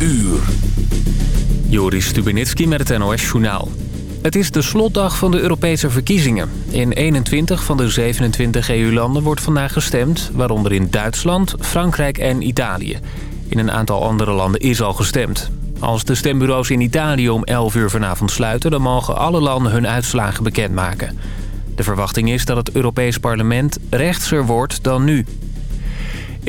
uur. Joris Stubenitski met het NOS-journaal. Het is de slotdag van de Europese verkiezingen. In 21 van de 27 EU-landen wordt vandaag gestemd... waaronder in Duitsland, Frankrijk en Italië. In een aantal andere landen is al gestemd. Als de stembureaus in Italië om 11 uur vanavond sluiten... dan mogen alle landen hun uitslagen bekendmaken. De verwachting is dat het Europees Parlement rechtser wordt dan nu.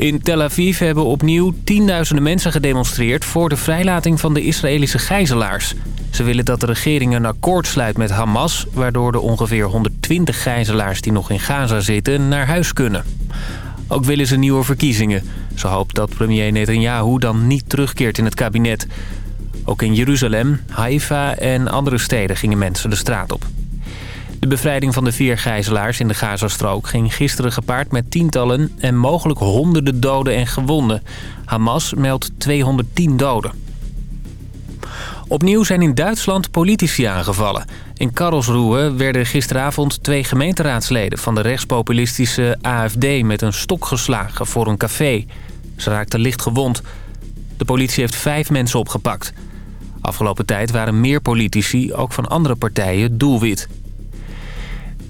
In Tel Aviv hebben opnieuw tienduizenden mensen gedemonstreerd... voor de vrijlating van de Israëlische gijzelaars. Ze willen dat de regering een akkoord sluit met Hamas... waardoor de ongeveer 120 gijzelaars die nog in Gaza zitten naar huis kunnen. Ook willen ze nieuwe verkiezingen. Ze hoopt dat premier Netanyahu dan niet terugkeert in het kabinet. Ook in Jeruzalem, Haifa en andere steden gingen mensen de straat op. De bevrijding van de vier gijzelaars in de Gazastrook ging gisteren gepaard met tientallen en mogelijk honderden doden en gewonden. Hamas meldt 210 doden. Opnieuw zijn in Duitsland politici aangevallen. In Karlsruhe werden gisteravond twee gemeenteraadsleden van de rechtspopulistische AFD met een stok geslagen voor een café. Ze raakten licht gewond. De politie heeft vijf mensen opgepakt. Afgelopen tijd waren meer politici, ook van andere partijen, doelwit.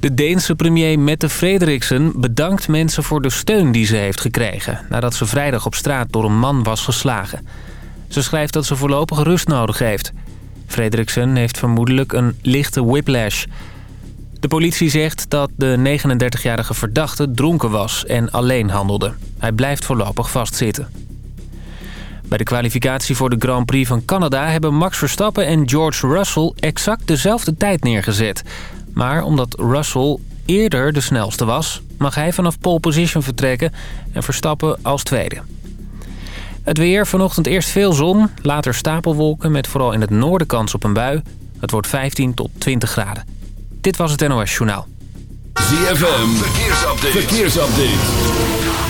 De Deense premier Mette Frederiksen bedankt mensen voor de steun die ze heeft gekregen... nadat ze vrijdag op straat door een man was geslagen. Ze schrijft dat ze voorlopig rust nodig heeft. Frederiksen heeft vermoedelijk een lichte whiplash. De politie zegt dat de 39-jarige verdachte dronken was en alleen handelde. Hij blijft voorlopig vastzitten. Bij de kwalificatie voor de Grand Prix van Canada... hebben Max Verstappen en George Russell exact dezelfde tijd neergezet. Maar omdat Russell eerder de snelste was... mag hij vanaf pole position vertrekken en Verstappen als tweede. Het weer, vanochtend eerst veel zon, later stapelwolken... met vooral in het noorden kans op een bui. Het wordt 15 tot 20 graden. Dit was het NOS Journaal. ZFM, verkeersupdate.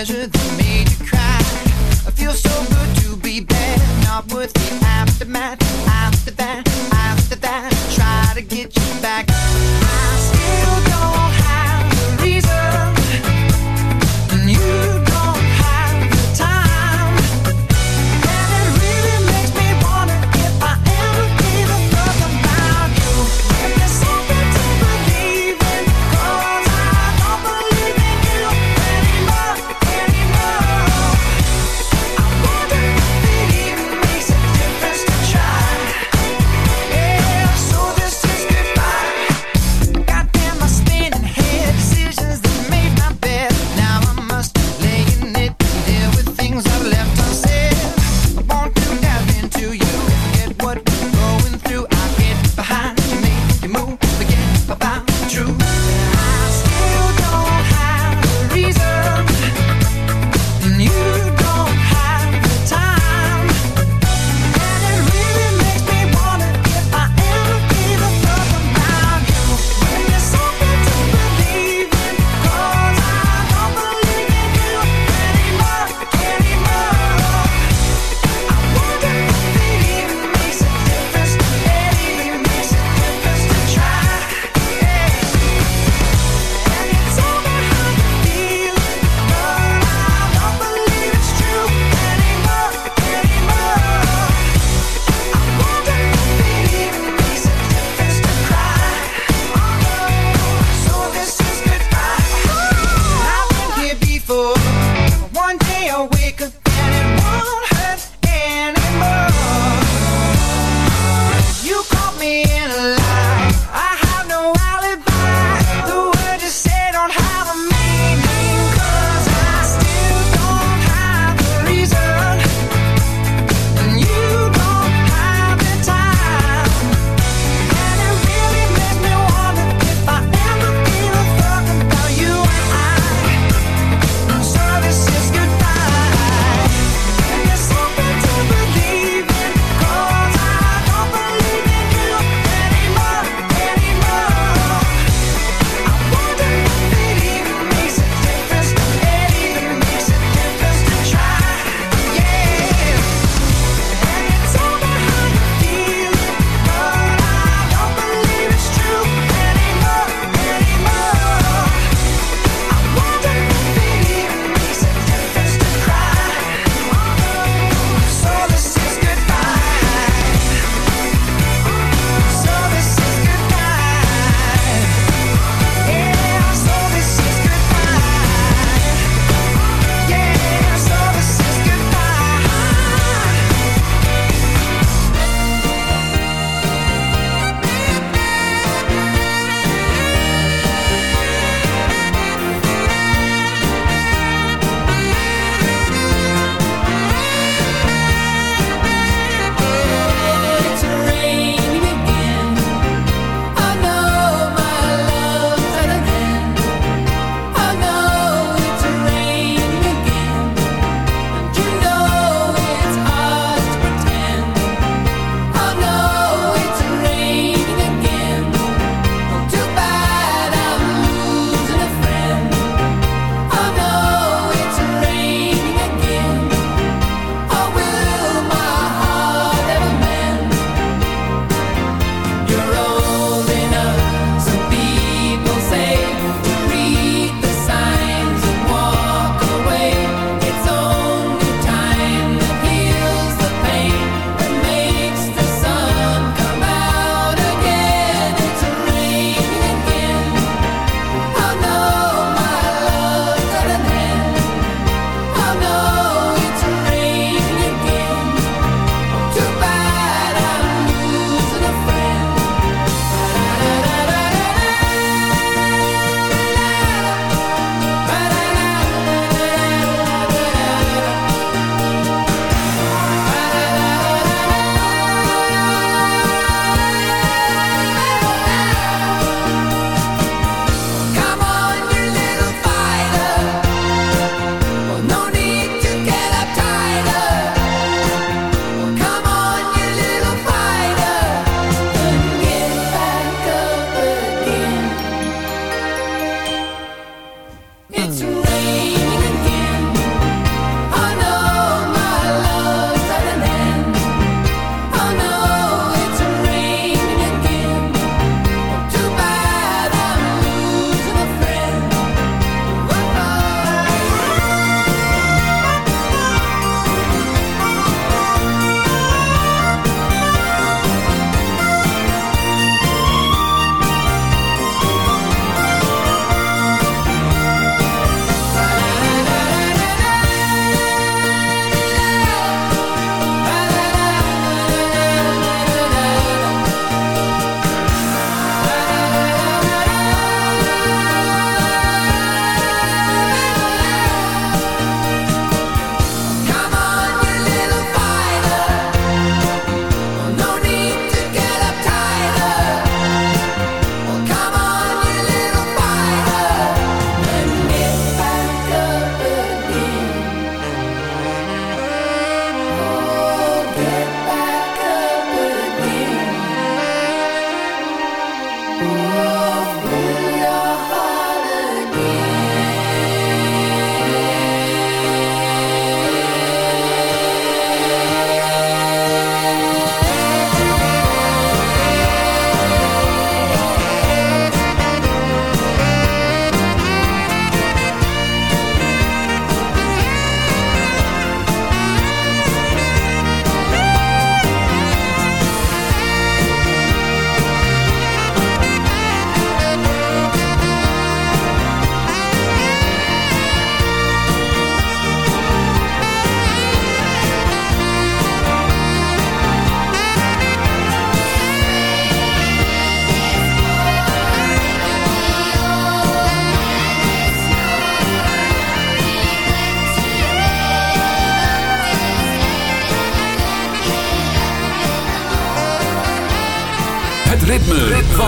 measure that made you cry. I feel so good to be bad. not worth the aftermath. After that, after that, try to get you back.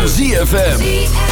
ZFM.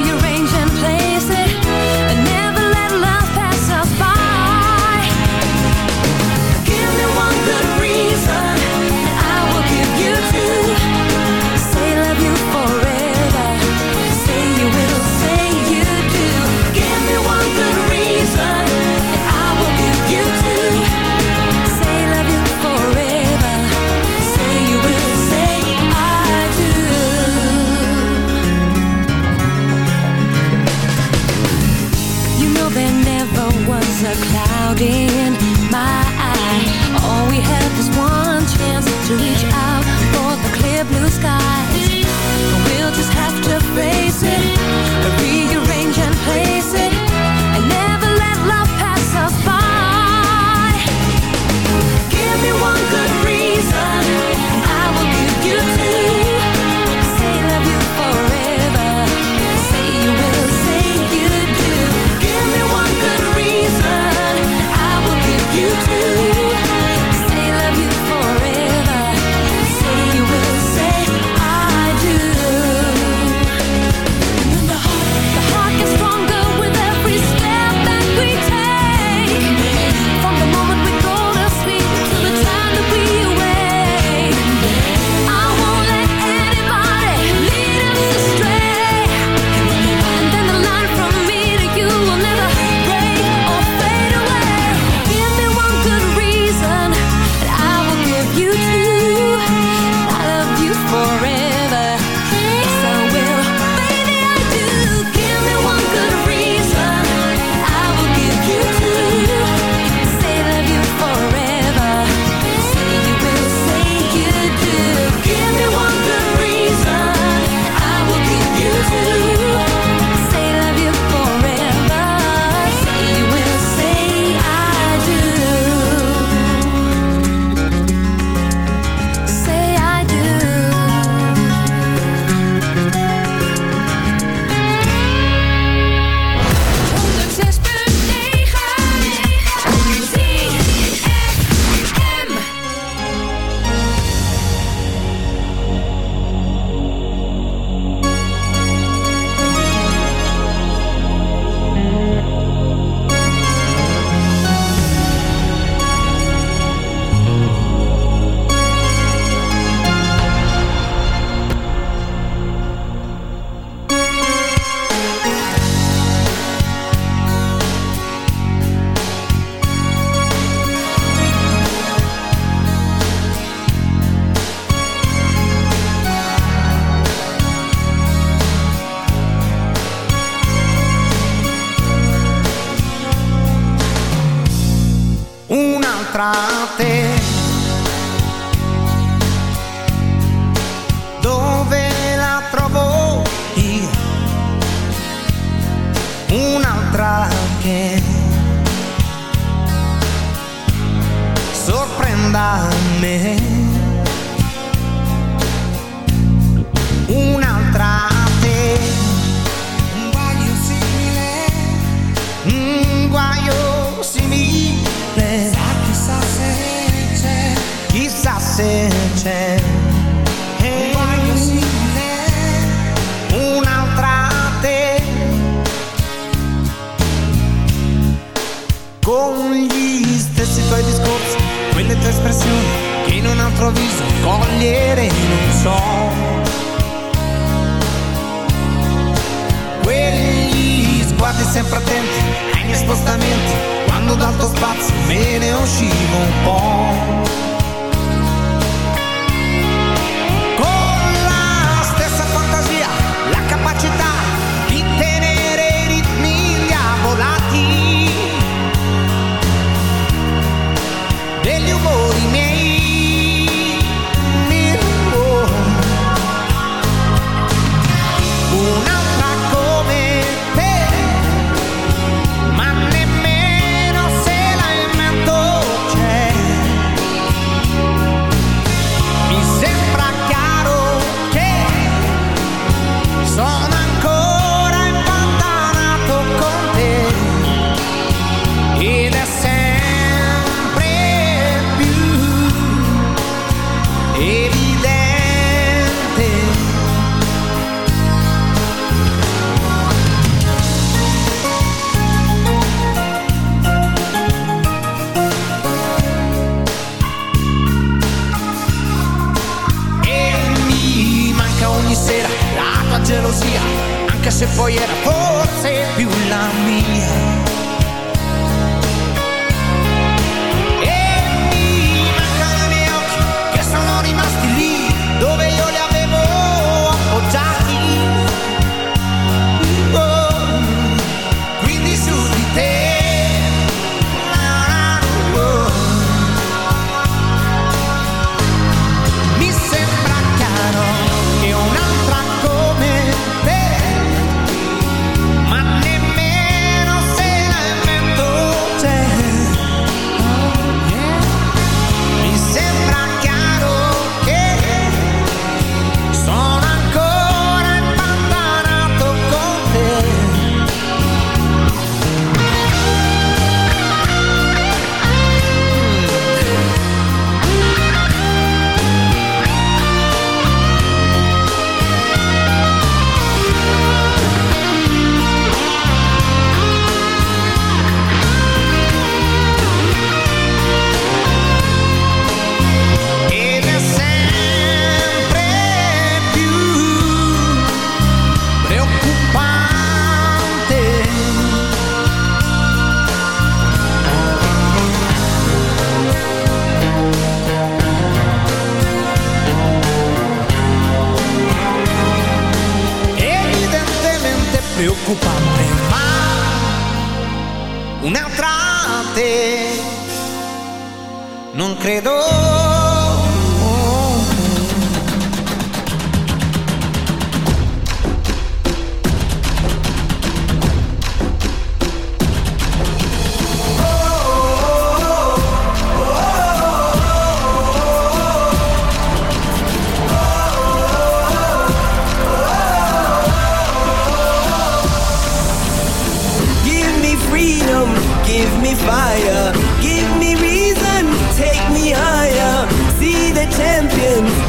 being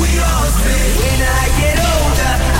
we all say, When I get older,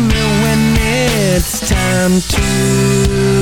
me when it's time to.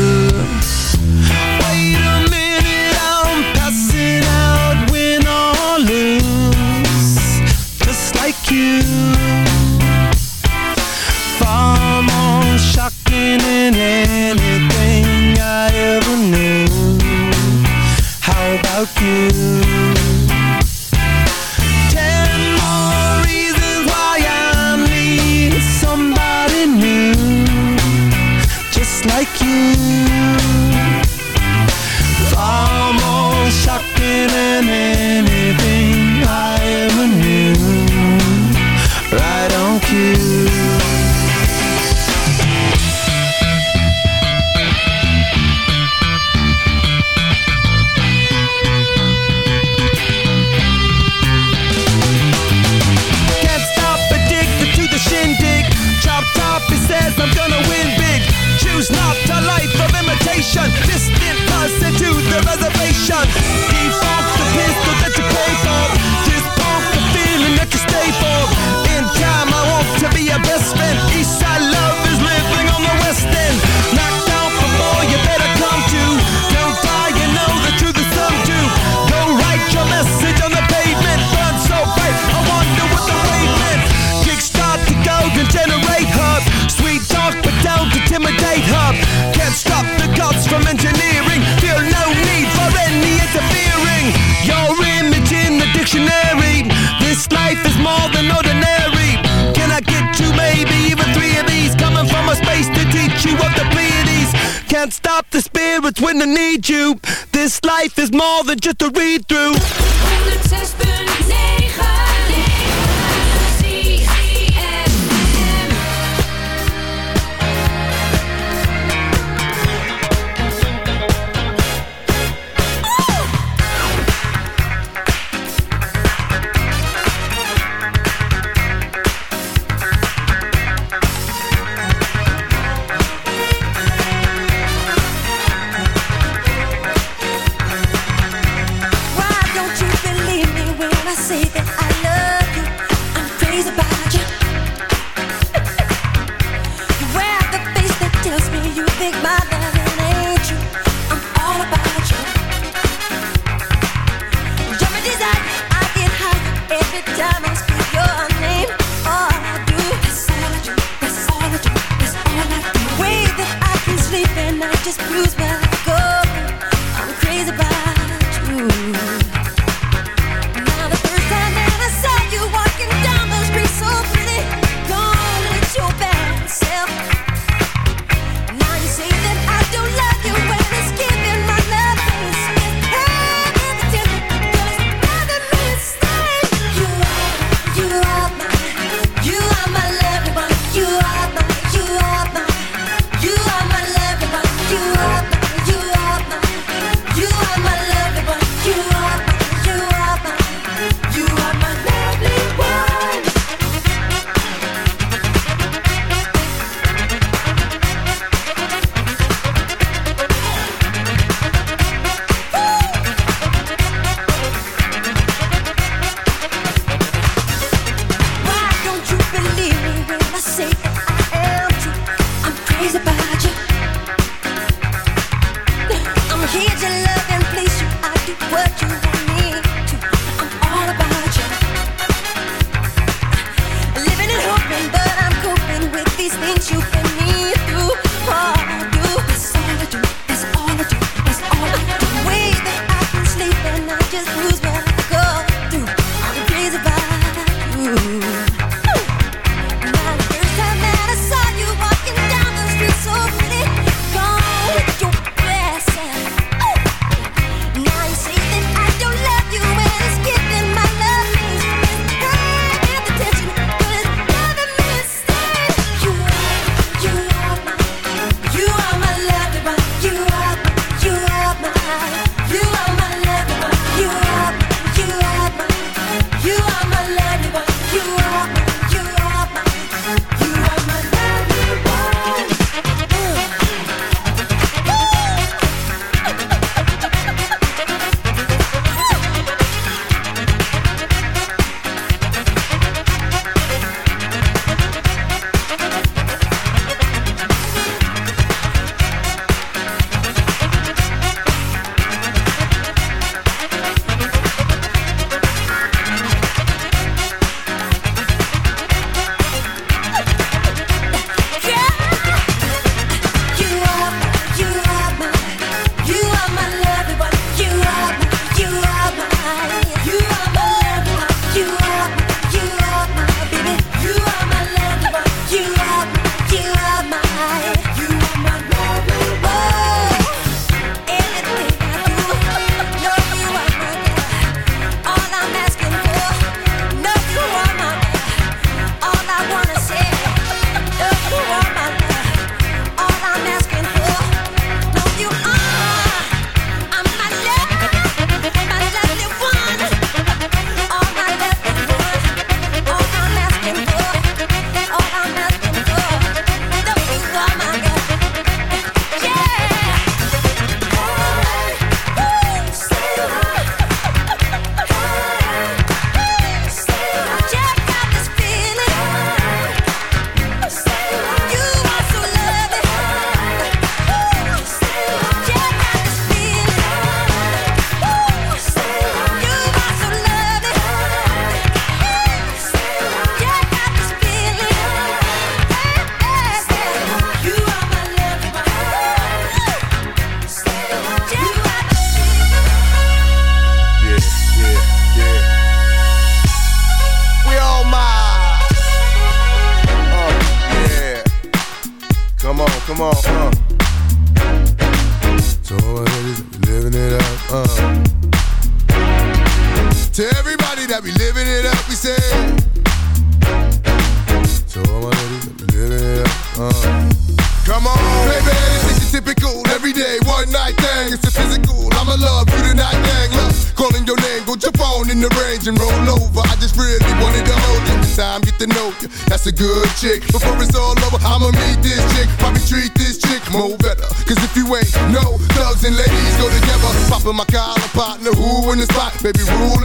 can't stop the spirits when I need you. This life is more than just a read through.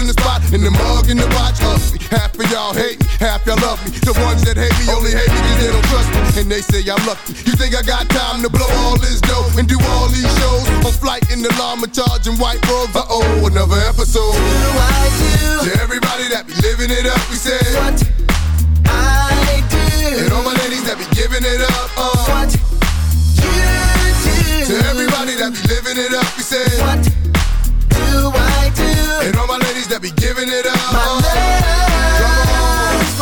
In the spot. In the mug, in the watch, ugly. Half of y'all hate me, half y'all love me. The ones that hate me only hate me cause they don't trust me. And they say I'm lucky. You think I got time to blow all this dough and do all these shows? On flight in the llama charging white robes. Uh oh, another episode. Do I do? To everybody that be living it up, we say what I do. And all my ladies that be giving it up, uh. What you do. To everybody that be living it up, we say what do I do? And all my ladies that be giving it up, uh. Come on,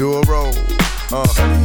Do a roll, uh.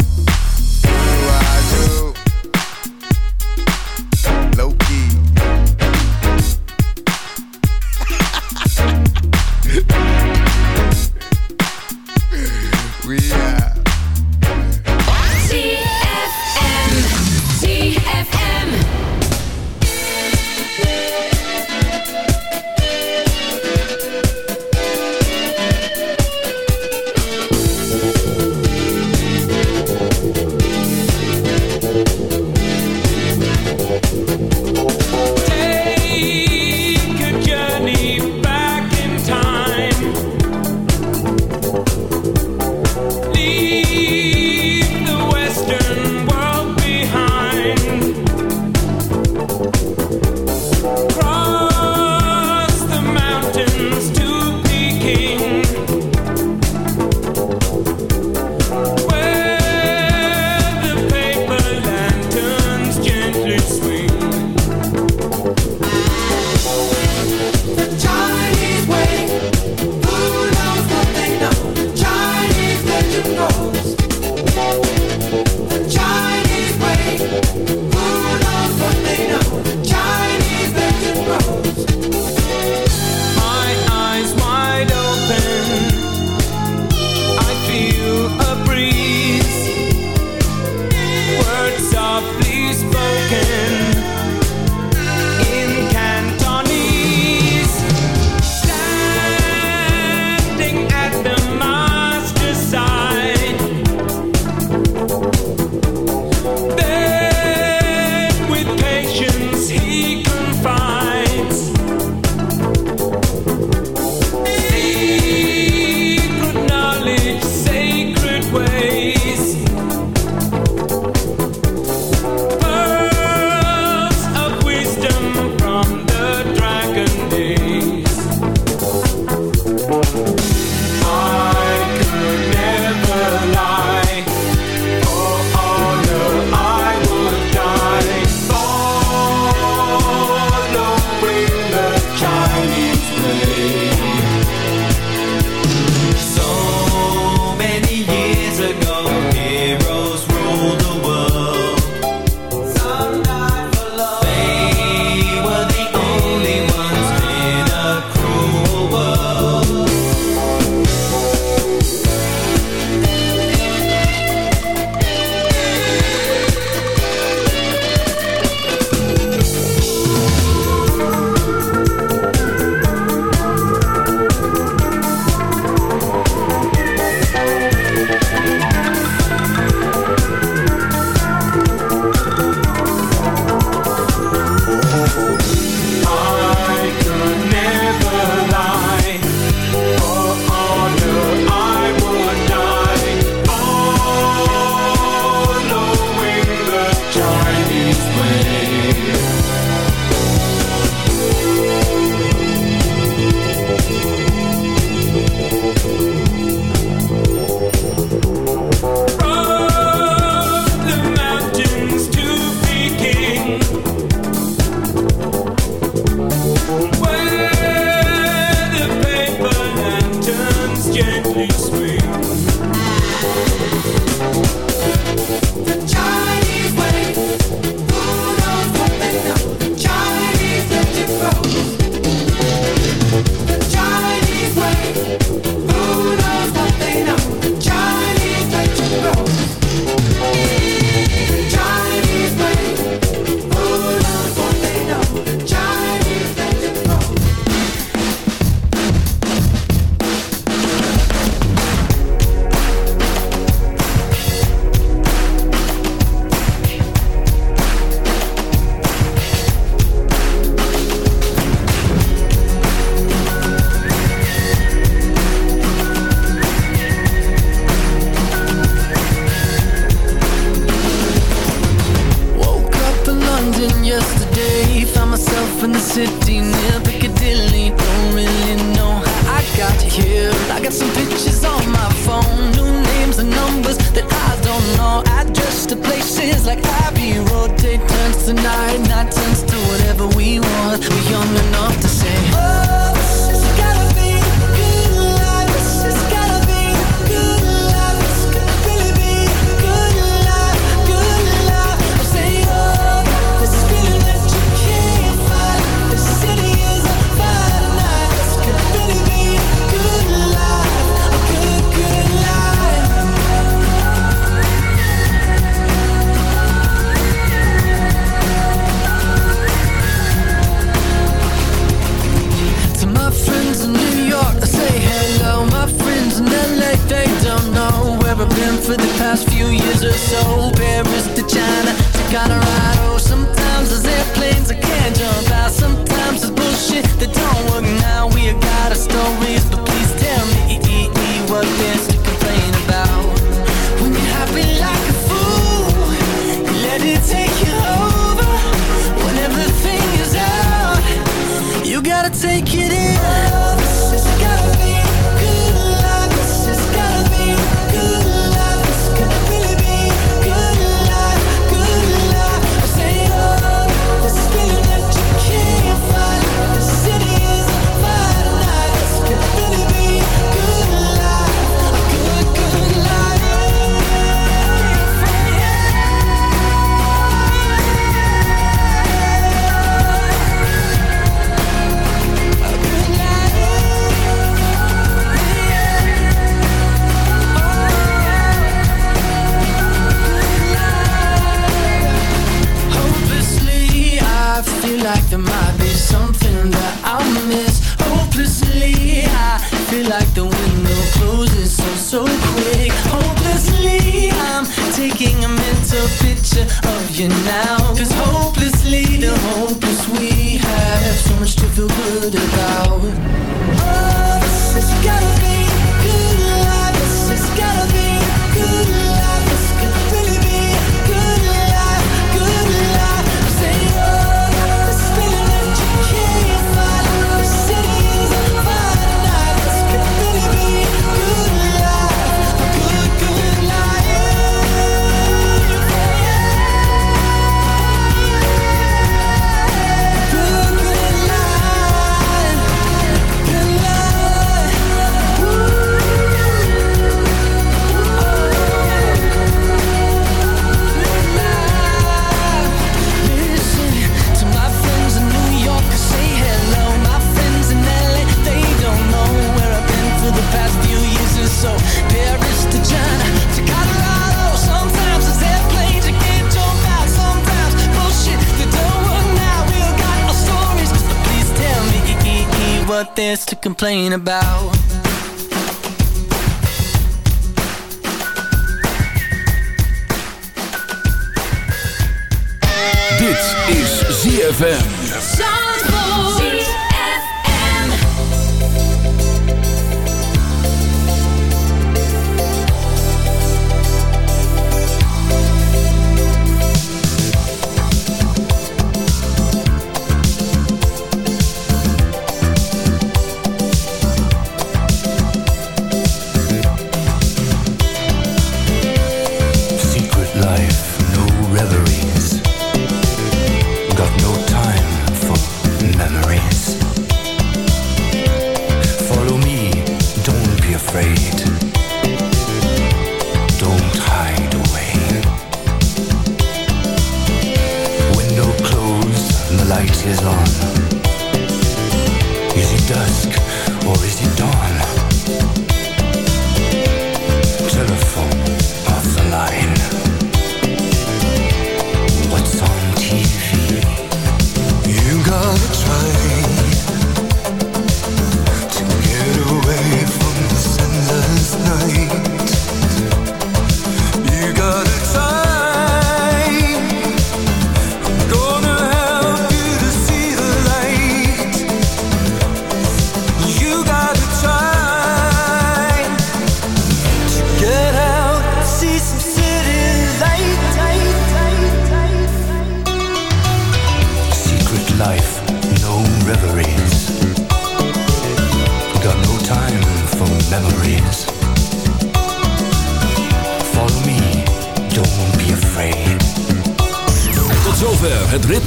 Complain about.